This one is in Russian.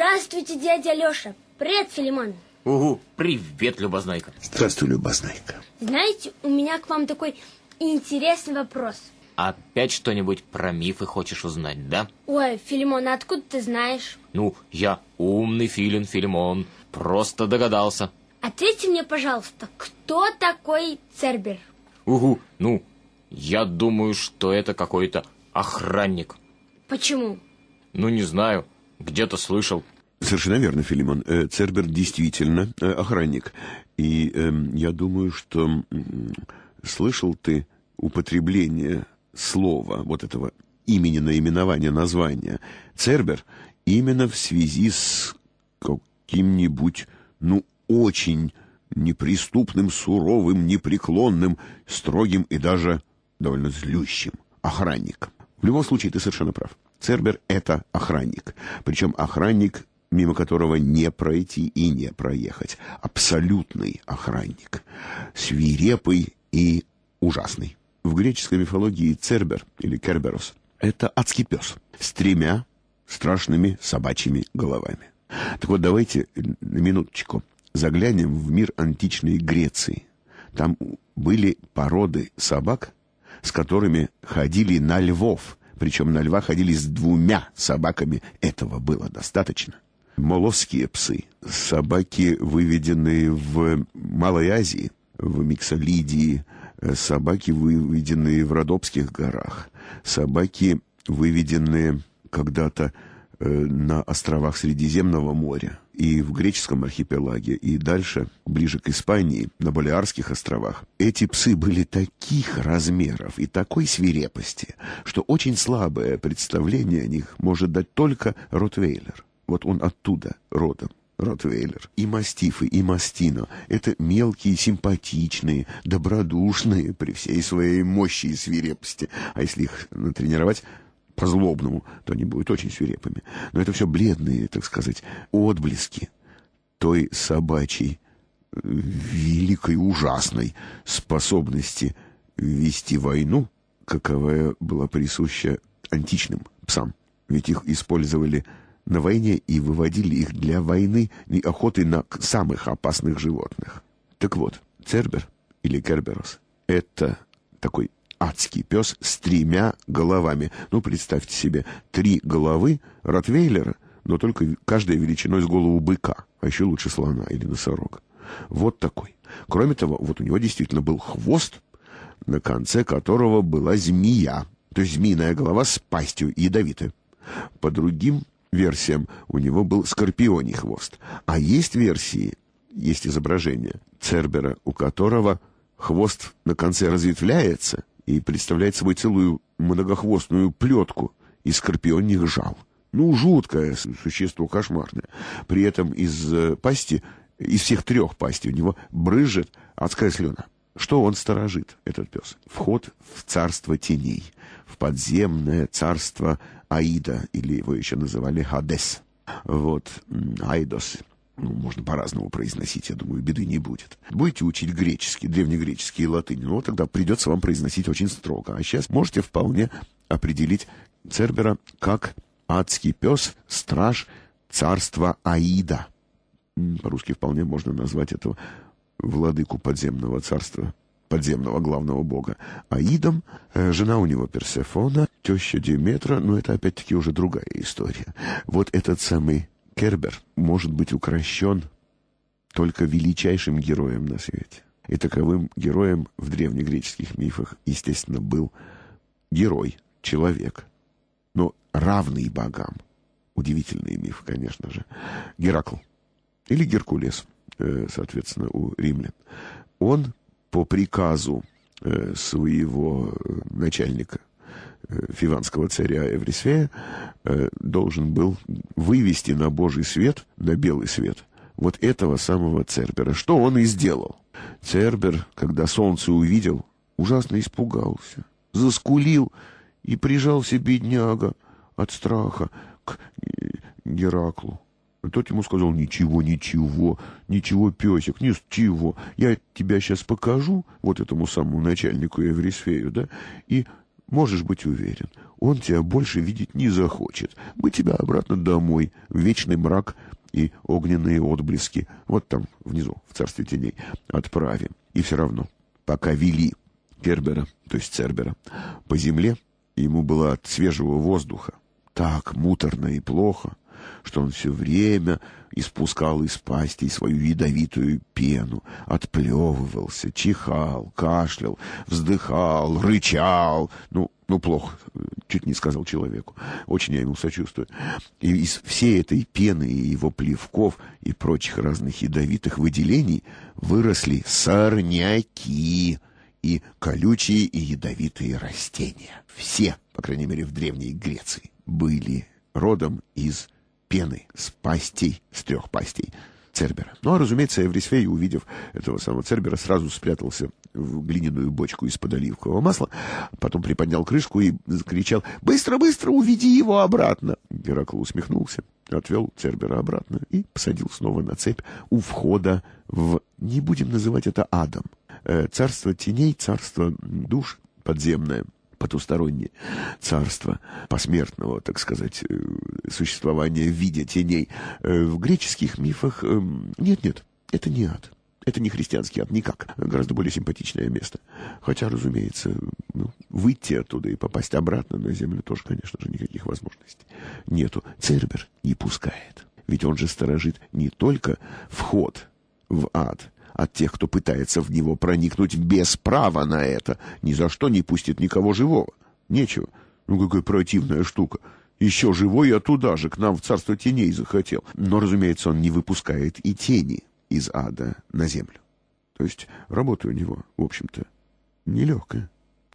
Здравствуйте, дядя Леша. Привет, Филимон. Угу, привет, Любознайка. Здравствуй, Любознайка. Знаете, у меня к вам такой интересный вопрос. Опять что-нибудь про мифы хочешь узнать, да? Ой, Филимон, а откуда ты знаешь? Ну, я умный филин Филимон. Просто догадался. Ответьте мне, пожалуйста, кто такой Цербер? Угу, ну, я думаю, что это какой-то охранник. Почему? Ну, не знаю, где-то слышал. Совершенно верно, Филимон. Э, Цербер действительно э, охранник. И э, я думаю, что слышал ты употребление слова, вот этого имени наименования, названия. Цербер именно в связи с каким-нибудь, ну, очень неприступным, суровым, непреклонным, строгим и даже довольно злющим охранником. В любом случае, ты совершенно прав. Цербер — это охранник. Причем охранник, мимо которого не пройти и не проехать. Абсолютный охранник. Свирепый и ужасный. В греческой мифологии Цербер или Керберос — это адский пес с тремя страшными собачьими головами. Так вот, давайте на минуточку заглянем в мир античной Греции. Там были породы собак, с которыми ходили на львов. Причем на льва ходили с двумя собаками. Этого было достаточно. Молосские псы, собаки, выведенные в Малой Азии, в Миксолидии, собаки, выведенные в Родопских горах, собаки, выведенные когда-то э, на островах Средиземного моря и в греческом архипелаге, и дальше, ближе к Испании, на Балиарских островах. Эти псы были таких размеров и такой свирепости, что очень слабое представление о них может дать только Ротвейлер. Вот он оттуда родом. Ротвейлер. И мастифы, и мастино — это мелкие, симпатичные, добродушные при всей своей мощи и свирепости. А если их натренировать, по-злобному, то они будут очень свирепыми. Но это все бледные, так сказать, отблески той собачьей великой, ужасной способности вести войну, каковая была присуща античным псам. Ведь их использовали на войне и выводили их для войны и охоты на самых опасных животных. Так вот, Цербер или Керберос — это такой адский пес с тремя головами. Ну, представьте себе, три головы Ротвейлера, но только каждая величиной с голову быка, а еще лучше слона или носорога. Вот такой. Кроме того, вот у него действительно был хвост, на конце которого была змея, то есть змеиная голова с пастью ядовитой. По другим версиям у него был скорпионий хвост. А есть версии, есть изображение Цербера, у которого хвост на конце разветвляется, и представляет собой целую многохвостную плетку из скорпионных жал. Ну, жуткое существо, кошмарное. При этом из э, пасти, из всех трех пастей у него брызжет адская слюна. Что он сторожит, этот пес? Вход в царство теней, в подземное царство Аида, или его еще называли Хадес. Вот, Айдос ну, можно по-разному произносить, я думаю, беды не будет. Будете учить греческий, древнегреческий и латынь, ну, тогда придется вам произносить очень строго. А сейчас можете вполне определить Цербера как адский пес, страж царства Аида. По-русски вполне можно назвать этого владыку подземного царства, подземного главного бога. Аидом, э, жена у него Персефона, теща Диметра, но это опять-таки уже другая история. Вот этот самый Кербер может быть укращен только величайшим героем на свете. И таковым героем в древнегреческих мифах, естественно, был герой, человек, но равный богам. Удивительный миф, конечно же. Геракл или Геркулес, э, соответственно, у римлян. Он по приказу э, своего э, начальника фиванского царя Эврисфея э, должен был вывести на Божий свет, на белый свет, вот этого самого Цербера, что он и сделал. Цербер, когда солнце увидел, ужасно испугался, заскулил и прижался бедняга от страха к Гераклу. тот ему сказал, ничего, ничего, ничего, песик, ничего. Я тебя сейчас покажу, вот этому самому начальнику Эврисфею, да, и можешь быть уверен, он тебя больше видеть не захочет. Мы тебя обратно домой, в вечный мрак и огненные отблески, вот там, внизу, в царстве теней, отправим. И все равно, пока вели Кербера, то есть Цербера, по земле, ему было от свежего воздуха так муторно и плохо, что он все время испускал из пасти свою ядовитую пену, отплевывался, чихал, кашлял, вздыхал, рычал. Ну, ну, плохо, чуть не сказал человеку. Очень я ему сочувствую. И из всей этой пены и его плевков и прочих разных ядовитых выделений выросли сорняки и колючие и ядовитые растения. Все, по крайней мере, в Древней Греции, были родом из пены с пастей, с трех пастей Цербера. Ну, а, разумеется, Эврисфей, увидев этого самого Цербера, сразу спрятался в глиняную бочку из-под оливкового масла, потом приподнял крышку и закричал «Быстро, быстро, уведи его обратно!» Геракл усмехнулся, отвел Цербера обратно и посадил снова на цепь у входа в, не будем называть это адом, э, царство теней, царство душ подземное — потустороннее царство посмертного, так сказать, э, существования в виде теней. Э, в греческих мифах эм, нет-нет, это не ад. Это не христианский ад, никак. Гораздо более симпатичное место. Хотя, разумеется, ну, выйти оттуда и попасть обратно на землю тоже, конечно же, никаких возможностей нету. Цербер не пускает. Ведь он же сторожит не только вход в ад, от тех, кто пытается в него проникнуть без права на это. Ни за что не пустит никого живого. Нечего. Ну, какая противная штука. Еще живой я туда же, к нам в царство теней захотел. Но, разумеется, он не выпускает и тени из ада на землю. То есть работа у него, в общем-то, нелегкая.